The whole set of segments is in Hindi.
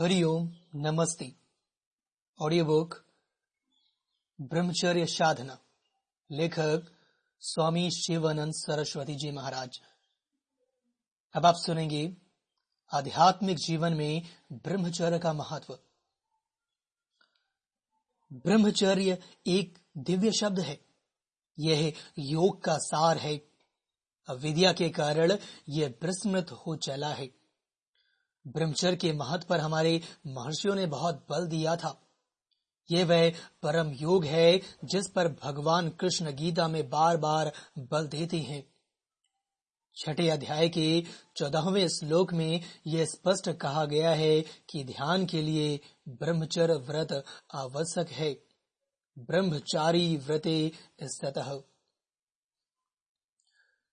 हरिओम, नमस्ते। ऑडियो बुक ब्रह्मचर्य साधना, लेखक स्वामी शिवानंद सरस्वती जी महाराज। अब आप सुनेंगे आध्यात्मिक जीवन में ब्रह्मचर्य का महत्व। ब्रह्मचर्य एक दिव्य शब्द है। यह योग का सार है। अविद्या के कारण यह विस्मृत हो चला है। ब्रह्मचर्य के महत्व पर हमारे महर्षियों ने बहुत बल दिया था। ये वह परम योग है जिस पर भगवान कृष्ण गीता में बार बार बल देते हैं। छठे अध्याय के चौदहवें श्लोक में यह स्पष्ट कहा गया है कि ध्यान के लिए ब्रह्मचर्य व्रत आवश्यक है। ब्रह्मचारी व्रते सतह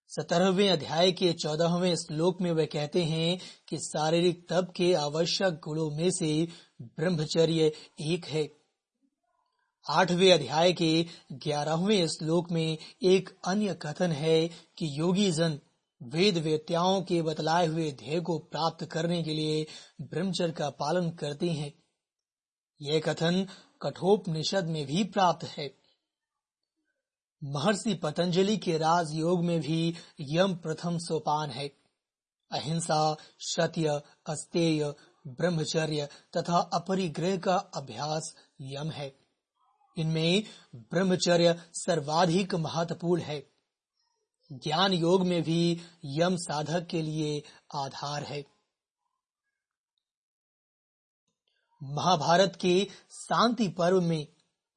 सत्रहवें अध्याय के चौदहवें श्लोक में वे कहते हैं कि शारीरिक तप के आवश्यक गुणों में से ब्रह्मचर्य एक है। आठवें अध्याय के ग्यारहवें श्लोक में एक अन्य कथन है कि योगी जन वेद वेत्याओं के बतलाए हुए ध्येय को प्राप्त करने के लिए ब्रह्मचर्य का पालन करते हैं। यह कथन कठोपनिषद में भी प्राप्त है। महर्षि पतंजलि के राज योग में भी यम प्रथम सोपान है। अहिंसा, सत्य, अस्तेय, ब्रह्मचर्य तथा अपरिग्रह का अभ्यास यम है। इनमें ब्रह्मचर्य सर्वाधिक महत्वपूर्ण है। ज्ञान योग में भी यम साधक के लिए आधार है। महाभारत के शांति पर्व में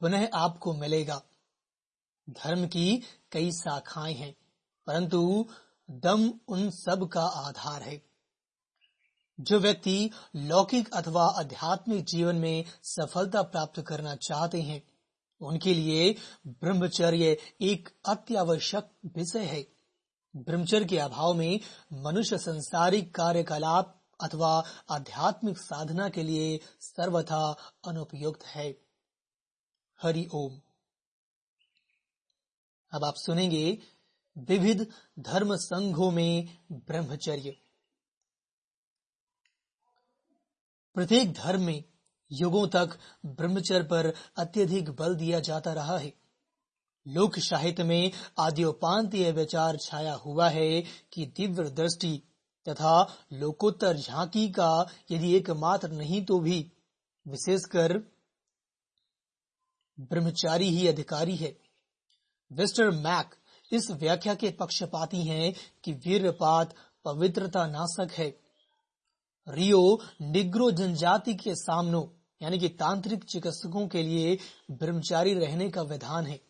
पुनः आपको मिलेगा। धर्म की कई शाखाएँ हैं, परंतु दम उन सब का आधार है। जो व्यक्ति लौकिक अथवा आध्यात्मिक जीवन में सफलता प्राप्त करना चाहते हैं, उनके लिए ब्रह्मचर्य एक अत्यावश्यक विषय है। ब्रह्मचर्य के अभाव में मनुष्य संसारिक कार्यकलाप अथवा आध्यात्मिक साधना के लिए सर्वथा अनुपयुक्त है। हरि ओम। अब आप सुनेंगे विविध धर्म संघों में ब्रह्मचर्य। प्रत्येक धर्म में युगों तक ब्रह्मचर्य पर अत्यधिक बल दिया जाता रहा है। लोक साहित्य में आद्योपांतीय विचार छाया हुआ है कि दिव्य दृष्टि तथा लोकोत्तर झांकी का यदि एकमात्र नहीं तो भी विशेषकर ब्रह्मचारी ही अधिकारी है। मिस्टर मैक इस व्याख्या के पक्षपाती हैं कि वीरपात पवित्रता नाशक है। रियो निग्रो जनजाति के सामनो, यानी कि तांत्रिक चिकित्सकों के लिए ब्रह्मचारी रहने का विधान है।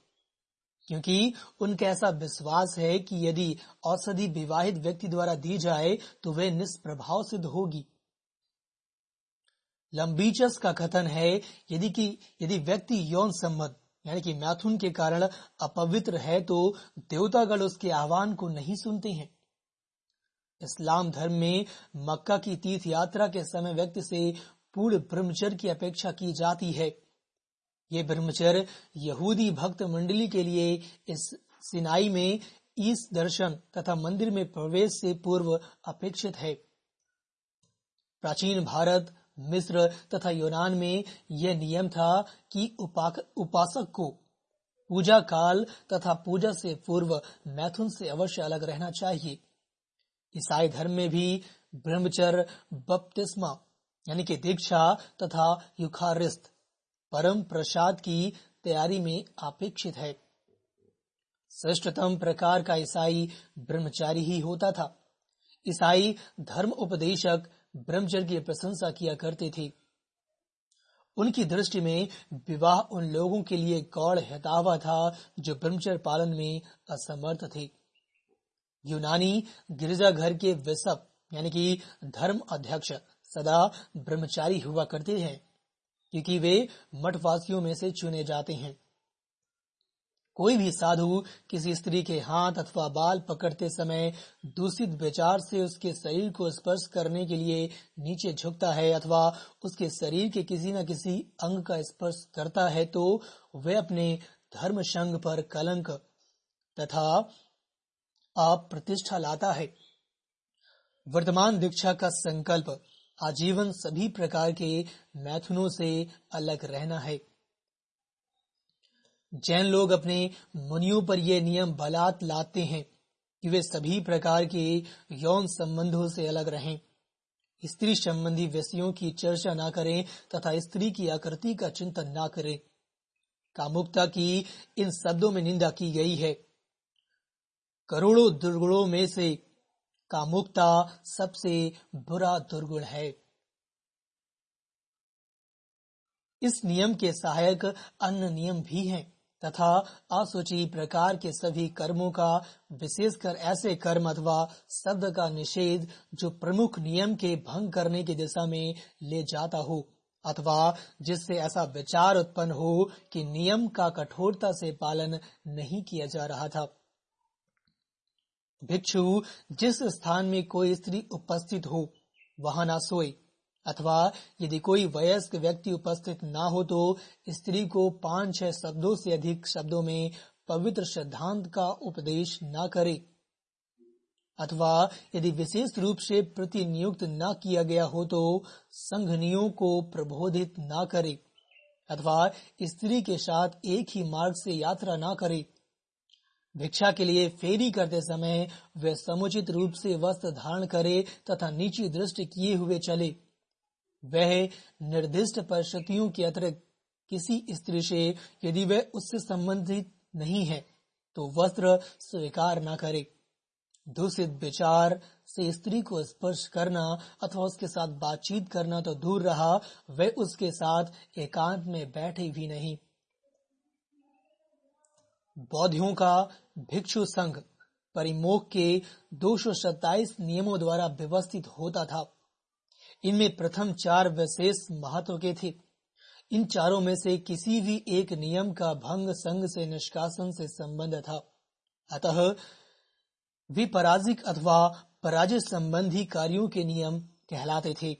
क्योंकि उनका ऐसा विश्वास है कि यदि औषधि विवाहित व्यक्ति द्वारा दी जाए तो वह निष्प्रभाव सिद्ध होगी। लंबीचस का कथन है, यदि कि यदि व्यक्ति यौन संबंध यानी कि मैथुन के कारण अपवित्र है तो देवतागण उसके आह्वान को नहीं सुनते हैं। इस्लाम धर्म में मक्का की तीर्थ यात्रा के समय व्यक्ति से पूर्ण ब्रह्मचर्य की अपेक्षा की जाती है। ये ब्रह्मचर्य यहूदी भक्त मंडली के लिए इस सिनाई में ईस दर्शन तथा मंदिर में प्रवेश से पूर्व अपेक्षित है। प्राचीन भारत मिस्र तथा यूनान में यह नियम था कि उपासक को पूजा काल तथा पूजा से पूर्व मैथुन से अवश्य अलग रहना चाहिए। ईसाई धर्म में भी ब्रह्मचर्य, बपतिस्मा, यानी कि दीक्षा तथा युखारिस्त, परम प्रसाद की तैयारी में अपेक्षित है। श्रेष्ठतम प्रकार का ईसाई ब्रह्मचारी ही होता था। ईसाई धर्म उपदेशक ब्रह्मचर्य की प्रशंसा किया करते थे। उनकी दृष्टि में विवाह उन लोगों के लिए गौड़ हितावा था जो ब्रह्मचर्य पालन में असमर्थ थे। यूनानी गिरजाघर के विसप यानी कि धर्म अध्यक्ष, सदा ब्रह्मचारी हुआ करते हैं, क्योंकि वे मठवासियों में से चुने जाते हैं। कोई भी साधु किसी स्त्री के हाथ अथवा बाल पकड़ते समय दूषित विचार से उसके शरीर को स्पर्श करने के लिए नीचे झुकता है अथवा उसके शरीर के किसी न किसी अंग का स्पर्श करता है तो वह अपने धर्म संघ पर कलंक तथा आप प्रतिष्ठा लाता है। वर्तमान दीक्षा का संकल्प आजीवन सभी प्रकार के मैथुनों से अलग रहना है। जैन लोग अपने मुनियों पर यह नियम बलात् लाते हैं कि वे सभी प्रकार के यौन संबंधों से अलग रहें। स्त्री संबंधी विषयों की चर्चा ना करें तथा स्त्री की आकृति का चिंतन ना करें। कामुकता की इन शब्दों में निंदा की गई है। करोड़ों दुर्गुणों में से कामुकता सबसे बुरा दुर्गुण है। इस नियम के सहायक अन्य नियम भी हैं। तथा असुचि प्रकार के सभी कर्मों का, विशेषकर ऐसे कर्म अथवा शब्द का निषेध जो प्रमुख नियम के भंग करने की दिशा में ले जाता हो, अथवा जिससे ऐसा विचार उत्पन्न हो कि नियम का कठोरता से पालन नहीं किया जा रहा था। भिक्षु, जिस स्थान में कोई स्त्री उपस्थित हो, वहाँ ना सोए। अथवा यदि कोई वयस्क व्यक्ति उपस्थित ना हो तो स्त्री को पाँच छह शब्दों से अधिक शब्दों में पवित्र सिद्धांत का उपदेश न करे। अथवा यदि विशेष रूप से प्रतिनियुक्त न किया गया हो तो संघनियों को प्रबोधित न करे। अथवा स्त्री के साथ एक ही मार्ग से यात्रा न करे। भिक्षा के लिए फेरी करते समय वे समुचित रूप से वस्त्र धारण करे तथा नीची दृष्टि किए हुए चले। वह निर्दिष्ट परिस्थितियों के अतिरिक्त किसी स्त्री से यदि वह उससे संबंधित नहीं है तो वस्त्र स्वीकार न करे। दूषित विचार से स्त्री को स्पर्श करना अथवा उसके साथ बातचीत करना तो दूर रहा, वह उसके साथ एकांत में बैठे भी नहीं। बौद्धियों का भिक्षु संघ परिमोख के दो सौ सताइस नियमों द्वारा व्यवस्थित होता था। इनमें प्रथम चार विशेष महत्व के थे। इन चारों में से किसी भी एक नियम का भंग संघ से निष्कासन से संबंध था। अतः विपराजिक अथवा पराजय संबंधी कार्यों के नियम कहलाते थे।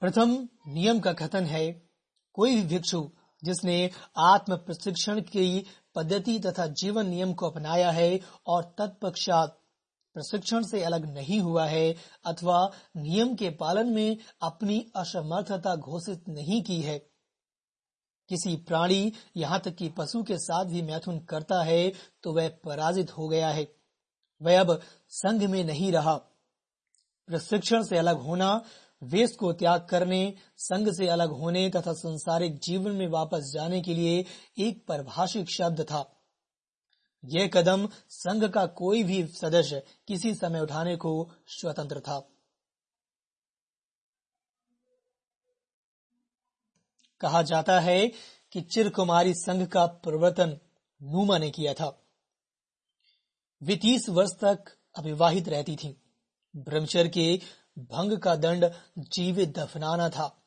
प्रथम नियम का कथन है, कोई भी भिक्षु जिसने आत्म प्रशिक्षण की पद्धति तथा जीवन नियम को अपनाया है और तत्पश्चात प्रशिक्षण से अलग नहीं हुआ है अथवा नियम के पालन में अपनी असमर्थता घोषित नहीं की है। किसी प्राणी यहाँ तक कि पशु के साथ भी मैथुन करता है तो वह पराजित हो गया है। वह अब संघ में नहीं रहा। प्रशिक्षण से अलग होना वेश को त्याग करने, संघ से अलग होने तथा संसारिक जीवन में वापस जाने के लिए एक परिभाषिक शब्द था। यह कदम संघ का कोई भी सदस्य किसी समय उठाने को स्वतंत्र था। कहा जाता है कि चिर कुमारी संघ का प्रवर्तन नूमा ने किया था। वे तीस वर्ष तक अविवाहित रहती थी। ब्रह्मचर्य के भंग का दंड जीवित दफनाना था।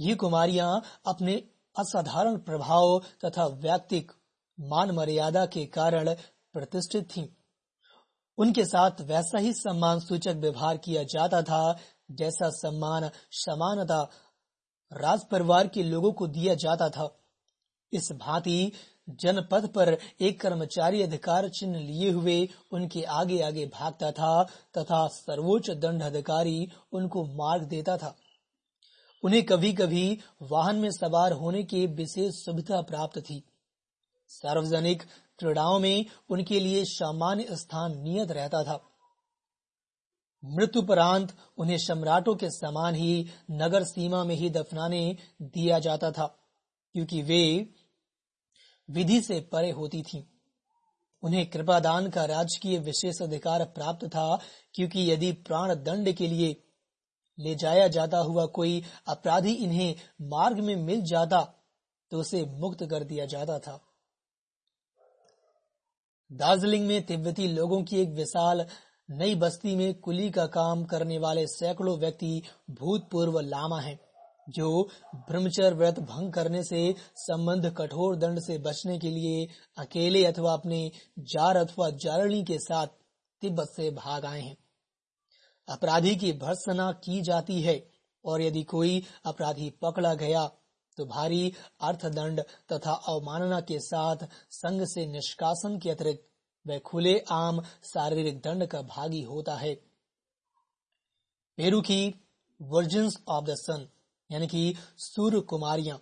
ये कुमारियाँ अपने असाधारण प्रभाव तथा व्यक्तिक मान मर्यादा के कारण प्रतिष्ठित थीं। उनके साथ वैसा ही सम्मान सूचक व्यवहार किया जाता था, जैसा सम्मान समानता राज परिवार के लोगों को दिया जाता था। इस भांति जनपद पर एक कर्मचारी अधिकार चिन्ह लिए हुए उनके आगे आगे भागता था तथा सर्वोच्च दंड अधिकारी उनको मार्ग देता था। उन्हें कभी कभी वाहन में सवार होने की विशेष सुविधा प्राप्त थी। सार्वजनिक क्रीड़ाओं में उनके लिए सामान्य स्थान नियत रहता था मृत्युपरांत उन्हें सम्राटों के समान ही नगर सीमा में ही दफनाने दिया जाता था, क्योंकि वे विधि से परे होती थीं। उन्हें कृपादान का राजकीय विशेष अधिकार प्राप्त था, क्योंकि यदि प्राण दंड के लिए ले जाया जाता हुआ कोई अपराधी इन्हें मार्ग में मिल जाता तो उसे मुक्त कर दिया जाता था दार्जिलिंग में तिब्बती लोगों की एक विशाल नई बस्ती में कुली का काम करने वाले सैकड़ों व्यक्ति भूतपूर्व लामा हैं, जो ब्रह्मचर्य व्रत भंग करने से संबंध कठोर दंड से बचने के लिए अकेले अथवा अपने जार अथवा जारणी के साथ तिब्बत से भाग आए हैं। अपराधी की भर्सना की जाती है और यदि कोई अपराधी पकड़ा गया तो भारी अर्थदंड तथा अवमानना के साथ संघ से निष्कासन के अतिरिक्त वह खुले आम शारीरिक दंड का भागी होता है। पेरू की वर्जन्स ऑफ़ द सन यानी कि सूर्य कुमारियाँ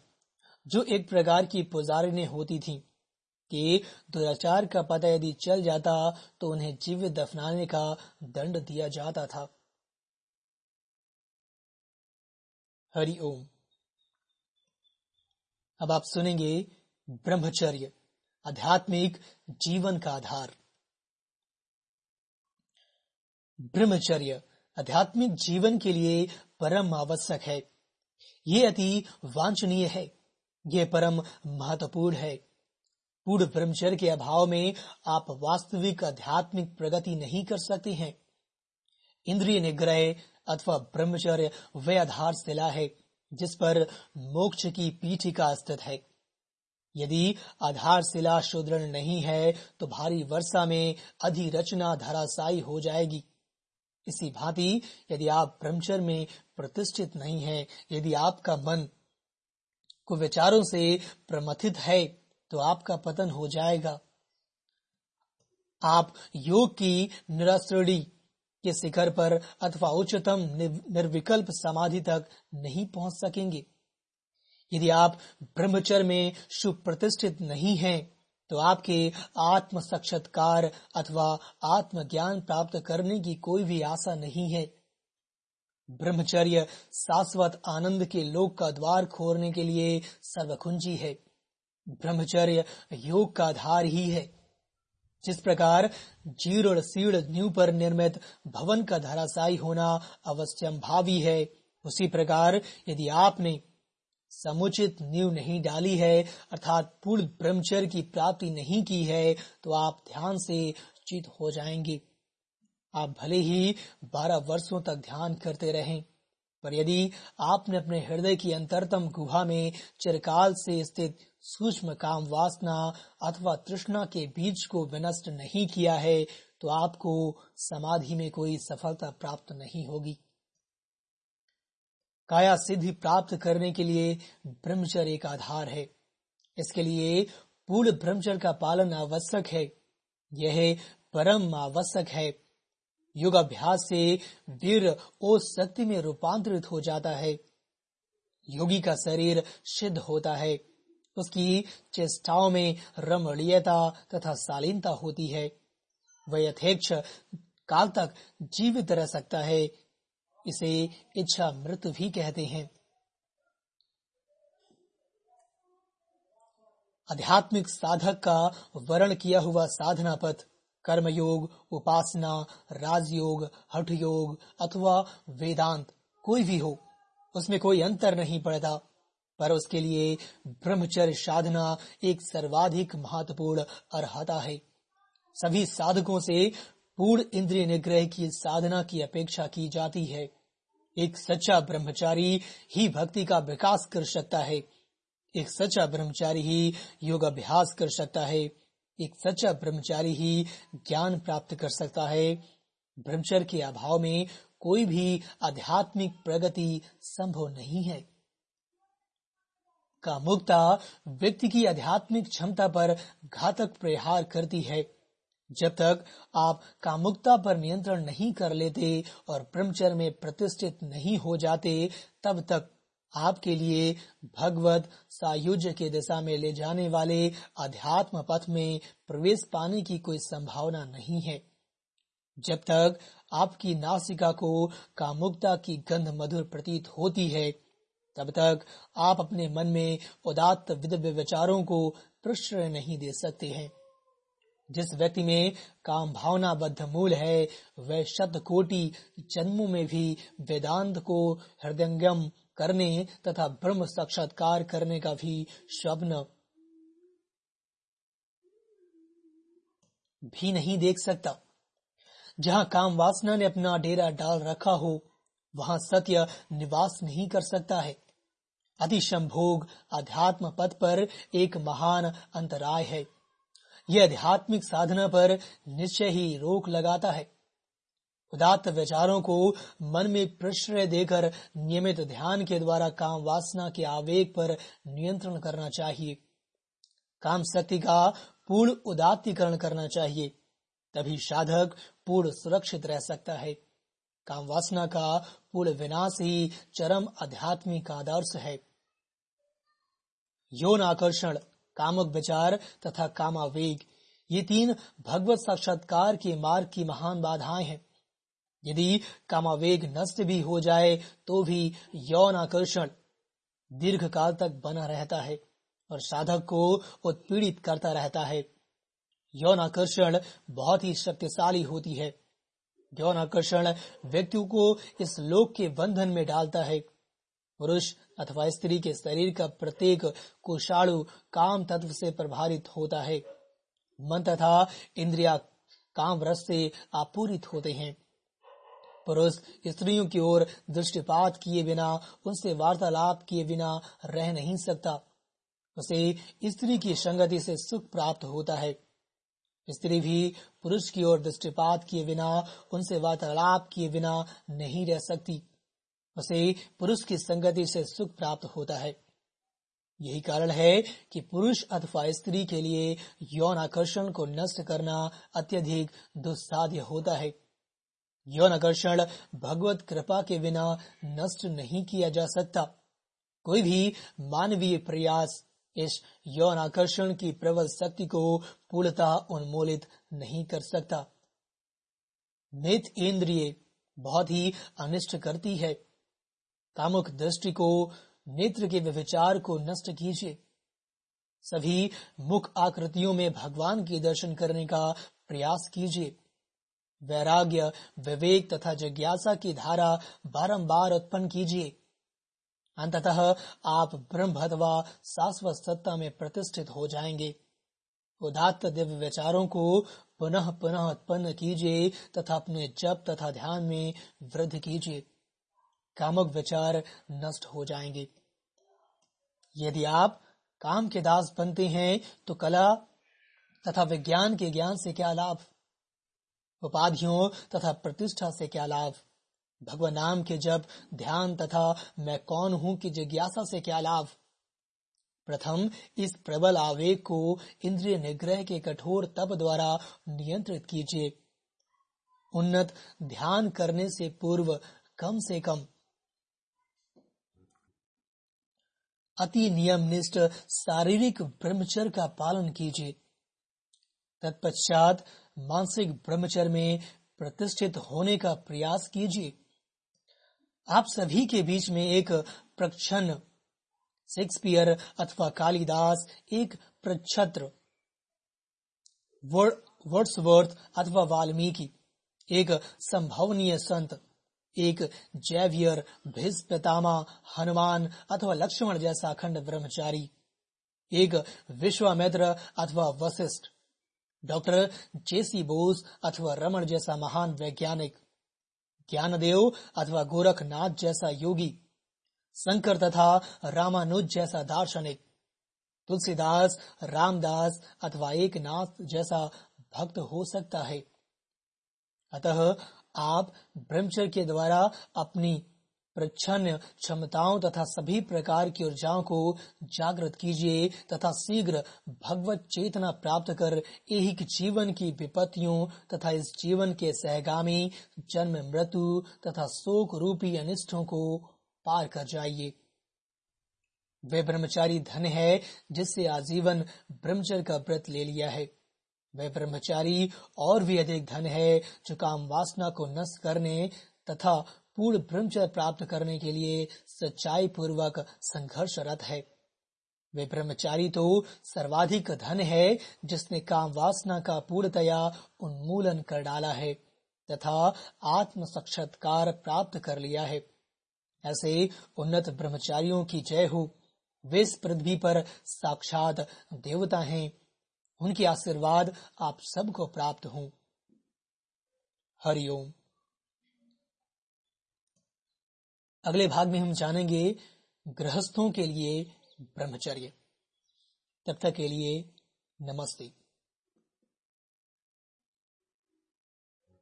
जो एक प्रकार की पुजारिने होती थीं कि दुराचार का पता यदि चल जाता तो उन्हें जीवित दफनाने का दंड दिया जाता था। हरि ओम। अब आप सुनेंगे ब्रह्मचर्य, आध्यात्मिक जीवन का आधार। ब्रह्मचर्य, आध्यात्मिक जीवन के लिए परम आवश्यक है। ये अति वांछनीय है, ये परम महत्वपूर्ण है। पूर्ण ब्रह्मचर्य के अभाव में आप वास्तविक आध्यात्मिक प्रगति नहीं कर सकते हैं। इंद्रिय निग्रह अथवा ब्रह्मचर्य वे आधार शिला है। जिस पर मोक्ष की पीठिका स्थित है। यदि आधारशिला सुदृढ़ नहीं है तो भारी वर्षा में अधिरचना धराशायी हो जाएगी। इसी भांति यदि आप ब्रह्मचर्य में प्रतिष्ठित नहीं है, यदि आपका मन को विचारों से प्रमथित है तो आपका पतन हो जाएगा। आप योग की निराश्रणी के शिखर पर अथवा उच्चतम निर्विकल्प समाधि तक नहीं पहुँच सकेंगे। यदि आप ब्रह्मचर्य में सुप्रतिष्ठित नहीं हैं तो आपके आत्म साक्षात्कार अथवा आत्मज्ञान प्राप्त करने की कोई भी आशा नहीं है। ब्रह्मचर्य शाश्वत आनंद के लोक का द्वार खोरने के लिए सर्वकुंजी है। ब्रह्मचर्य योग का आधार ही है। जिस प्रकार जीर्ण सीर्ण न्यू पर निर्मित भवन का धराशायी होना अवश्यम भावी है। उसी प्रकार यदि आपने समुचित नींव नहीं डाली है, अर्थात पूर्ण ब्रह्मचर्य की प्राप्ति नहीं की है तो आप ध्यान से चित हो जाएँगे। आप भले ही बारह वर्षों तक ध्यान करते रहें, पर यदि आपने अपने हृदय की अंतरतम गुहा में चिरकाल से स्थित सूक्ष्म काम वासना अथवा तृष्णा के बीज को विनष्ट नहीं किया है तो आपको समाधि में कोई सफलता प्राप्त नहीं होगी। काया सिद्धि प्राप्त करने के लिए ब्रह्मचर्य एक आधार है। इसके लिए पूर्ण ब्रह्मचर्य का पालन आवश्यक है। यह परम आवश्यक है। योग अभ्यास से वीर ओ शक्ति में रूपांतरित हो जाता है। योगी का शरीर सिद्ध होता है। उसकी चेष्टाओं में रमणीयता तथा शालीनता होती है। वह यथेक्ष काल तक जीवित रह सकता है, इसे इच्छा मृत्यु भी कहते हैं। आध्यात्मिक साधक का वर्ण किया हुआ साधना पथ कर्म योग उपासना, राजयोग हठ योग अथवा वेदांत कोई भी हो, उसमें कोई अंतर नहीं पड़ता। पर उसके लिए ब्रह्मचर्य साधना एक सर्वाधिक महत्वपूर्ण अर्हता है। सभी साधकों से पूर्ण इंद्रिय निग्रह की साधना की अपेक्षा की जाती है। एक सच्चा ब्रह्मचारी ही भक्ति का विकास कर सकता है। एक सच्चा ब्रह्मचारी ही योग अभ्यास कर सकता है। एक सच्चा ब्रह्मचारी ही ज्ञान प्राप्त कर सकता है। ब्रह्मचर्य के अभाव में कोई भी आध्यात्मिक प्रगति संभव नहीं है। कामुकता व्यक्ति की आध्यात्मिक क्षमता पर घातक प्रहार करती है। जब तक आप कामुकता पर नियंत्रण नहीं कर लेते और ब्रह्मचर्य में प्रतिष्ठित नहीं हो जाते, तब तक आपके लिए भगवत सायुज्य के दिशा में ले जाने वाले अध्यात्म पथ में प्रवेश पाने की कोई संभावना नहीं है। जब तक आपकी नासिका को कामुकता की गंध मधुर प्रतीत होती है तब तक आप अपने मन में उदात्त विद विचारों को प्रश्रय नहीं दे सकते हैं। जिस व्यक्ति में काम भावना बद्ध मूल है, वह शत कोटि जन्मों में भी वेदांत को हृदयंगम करने तथा ब्रह्म साक्षात्कार करने का भी स्वप्न भी नहीं देख सकता। जहाँ काम वासना ने अपना डेरा डाल रखा हो वहाँ सत्य निवास नहीं कर सकता है। अतिशंभोग अध्यात्म पद पर एक महान अंतराय है। यह आध्यात्मिक साधना पर निश्चय ही रोक लगाता है। उदात्त विचारों को मन में प्रश्रय देकर नियमित ध्यान के द्वारा काम वासना के आवेग पर नियंत्रण करना चाहिए। काम शक्ति का पूर्ण उदात्तीकरण करना चाहिए। तभी साधक पूर्ण सुरक्षित रह सकता है। काम वासना का पूर्ण विनाश ही चरम आध्यात्मिक आदर्श है। यौन आकर्षण, कामक विचार तथा कामावेग, ये तीन भगवत साक्षात्कार के मार्ग की महान बाधाएँ हैं। यदि कामावेग नष्ट भी हो जाए तो भी यौन आकर्षण दीर्घ काल तक बना रहता है और साधक को उत्पीड़ित करता रहता है। यौन आकर्षण बहुत ही शक्तिशाली होती है। यौन आकर्षण व्यक्तियों को इस लोक के बंधन में डालता है। पुरुष अथवा स्त्री के शरीर का प्रत्येक कुशाणु काम तत्व से प्रभावित होता है। मन तथा इंद्रिया काम रस से आपूरित होते हैं। पुरुष स्त्रियों की ओर दृष्टिपात किए बिना, उनसे वार्तालाप किए बिना रह नहीं सकता। उसे स्त्री की संगति से सुख प्राप्त होता है। स्त्री भी पुरुष की ओर दृष्टिपात किए बिना, उनसे वार्तालाप किए बिना नहीं रह सकती। उसे पुरुष की संगति से सुख प्राप्त होता है। यही कारण है कि पुरुष अथवा स्त्री के लिए यौन आकर्षण को नष्ट करना अत्यधिक दुस्साध्य होता है। यौन आकर्षण भगवत कृपा के बिना नष्ट नहीं किया जा सकता। कोई भी मानवीय प्रयास इस यौन आकर्षण की प्रबल शक्ति को पूर्णतः उन्मूलित नहीं कर सकता। नेत इंद्रिय बहुत ही अनिष्ट करती है। कामुक दृष्टि को, नेत्र के विचार को नष्ट कीजिए। सभी मुख आकृतियों में भगवान के दर्शन करने का प्रयास कीजिए। वैराग्य, विवेक तथा जिज्ञासा की धारा बारंबार उत्पन्न कीजिए। अंततः आप ब्रह्म अथवा शाश्वत सत्ता में प्रतिष्ठित हो जाएँगे। उदात्त दिव्य विचारों को पुनः पुनः उत्पन्न कीजिए तथा अपने जप तथा ध्यान में वृद्धि कीजिए। कामक विचार नष्ट हो जाएँगे। यदि आप काम के दास बनते हैं तो कला तथा विज्ञान के ज्ञान से क्या लाभ? उपाधियों तथा प्रतिष्ठा से क्या लाभ? भगवान नाम के जब ध्यान तथा मैं कौन हूँ की जिज्ञासा से क्या लाभ? प्रथम, इस प्रबल आवेग को इंद्रिय निग्रह के कठोर तप द्वारा नियंत्रित कीजिए। उन्नत ध्यान करने से पूर्व कम से कम। अति नियम निष्ठ शारीरिक ब्रह्मचर्य का पालन कीजिए। तत्पश्चात मानसिक ब्रह्मचर्य में प्रतिष्ठित होने का प्रयास कीजिए। आप सभी के बीच में एक प्रक्षण, शेक्सपियर अथवा कालिदास, एक प्रक्षत्र वर्ड्सवर्थ अथवा वाल्मीकि, एक संभवनीय संत, एक जैवियर पितामा हनुमान अथवा लक्ष्मण जैसा अखंड ब्रह्मचारी, एक विश्वामित्र अथवा वशिष्ठ, डॉक्टर जेसी बोस अथवा रमन जैसा महान वैज्ञानिक ज्ञानदेव अथवा गोरखनाथ जैसा योगी, शंकर तथा रामानुज जैसा दार्शनिक, तुलसीदास, रामदास अथवा एकनाथ जैसा भक्त हो सकता है। अतः आप ब्रह्मचर्य के द्वारा अपनी प्रच्छन्न क्षमताओं तथा सभी प्रकार की ऊर्जाओं को जागृत कीजिए तथा शीघ्र भगवत चेतना प्राप्त कर एक जीवन की विपत्तियों तथा इस जीवन के सहगामी, जन्म, मृत्यु तथा शोक रूपी अनिष्टों को पार कर जाइए। वे ब्रह्मचारी धन है, जिससे आजीवन ब्रह्मचर्य का व्रत ले लिया है। वह ब्रह्मचारी और भी अधिक धन है, जो काम वासना को नष्ट करने तथा पूर्ण ब्रह्मचर्य प्राप्त करने के लिए सच्चाई पूर्वक संघर्षरत है। वे ब्रह्मचारी तो सर्वाधिक धन है, जिसने काम वासना का पूर्णतया उन्मूलन कर डाला है, तथा आत्म साक्षात्कार प्राप्त कर लिया है। ऐसे उन्नत ब्रह्मचारियों की जय हो। वे इस पृथ्वी पर साक्षात देवता हैं। उनके आशीर्वाद आप सबको प्राप्त हों। हरिओम अगले भाग में हम जानेंगे गृहस्थों के लिए ब्रह्मचर्य। तब तक के लिए नमस्ते।